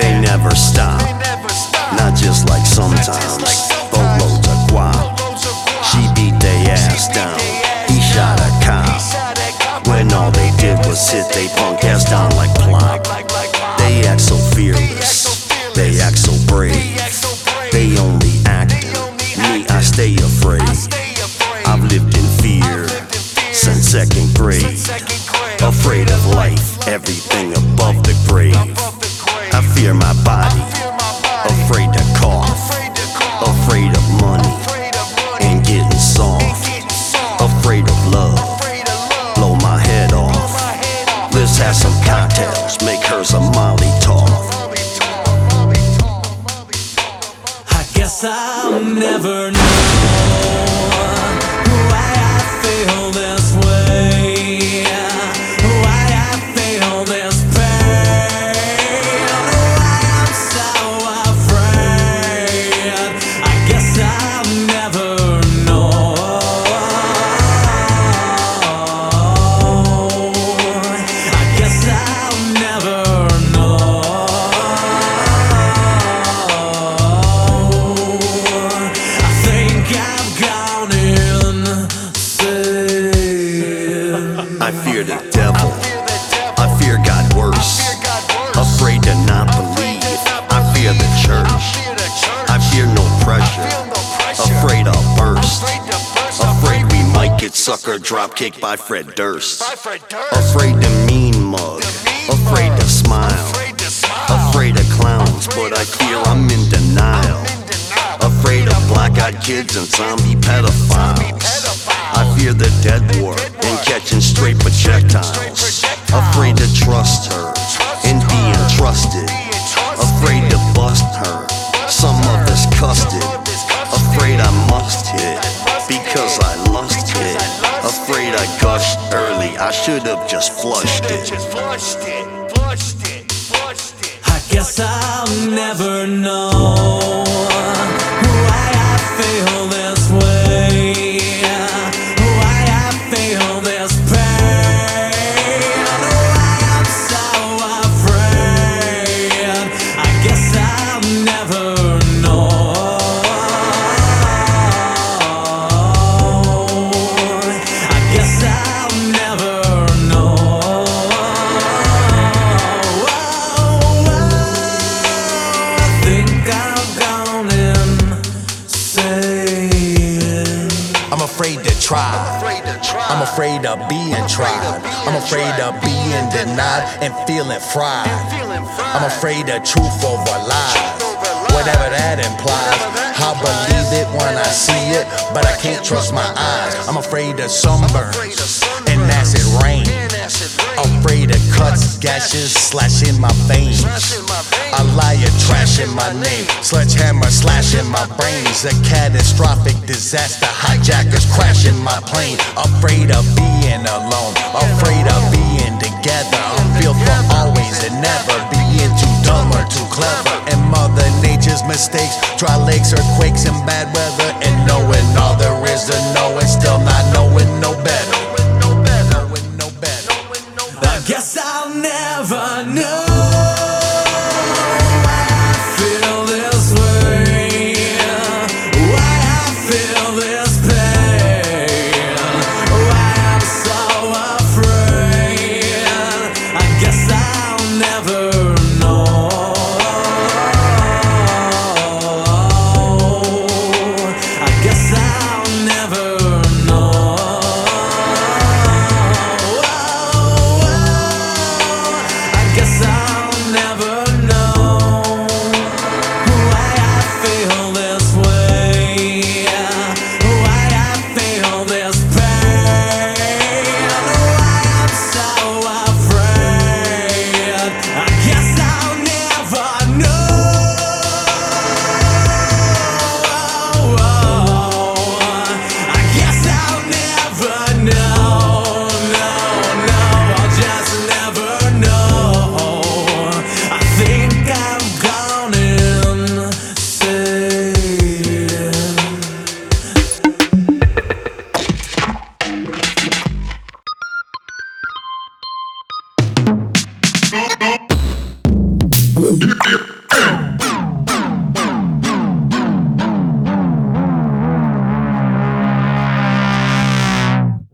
They never stop, not just like sometimes. Boatloads of guap. She beat they ass down. He shot a cop. When all they did was sit they punk ass down like plop. They act so fearless. They act so brave. They only acting. Me, I stay afraid. I've lived in fear since second grade. Afraid of life, everything above the grave. I fear my body, afraid to cough, afraid of money. And getting soft, afraid of love. Blow my head off. Let's have some cocktails, make Afraid to not believe. I fear the church. I fear no pressure. Afraid I'll burst. Afraid we might get sucker drop kicked by Fred Durst. Afraid to mean mug. Afraid to smile. Afraid of clowns, but I fear I'm in denial. Afraid of black eyed kids and zombie pedophiles. I fear the dead war and catching straight projectiles. Afraid to trust her and being trusted. Afraid to bust her. Some of us cussed it. Afraid I must hit because I lust it. Afraid I gushed early. I should have just flushed it. I guess I'll never know I'm afraid to try. I'm afraid of being tried. I'm afraid of being denied and feeling fried. I'm afraid of truth over lies. Whatever that implies, I'll believe it when I see it, but I can't trust my eyes. I'm afraid of sunburns and acid rain. I'm afraid of cuts, gashes, slashing my veins. A liar trashing my name, sledgehammer slashing my brains. A catastrophic disaster, hijackers crashing my plane. Afraid of being alone, afraid of being together. I'm built for always and never being too dumb or too clever. And Mother Nature's mistakes, dry lakes, earthquakes, and bad weather. And knowing all there is to know and still not I'm Bu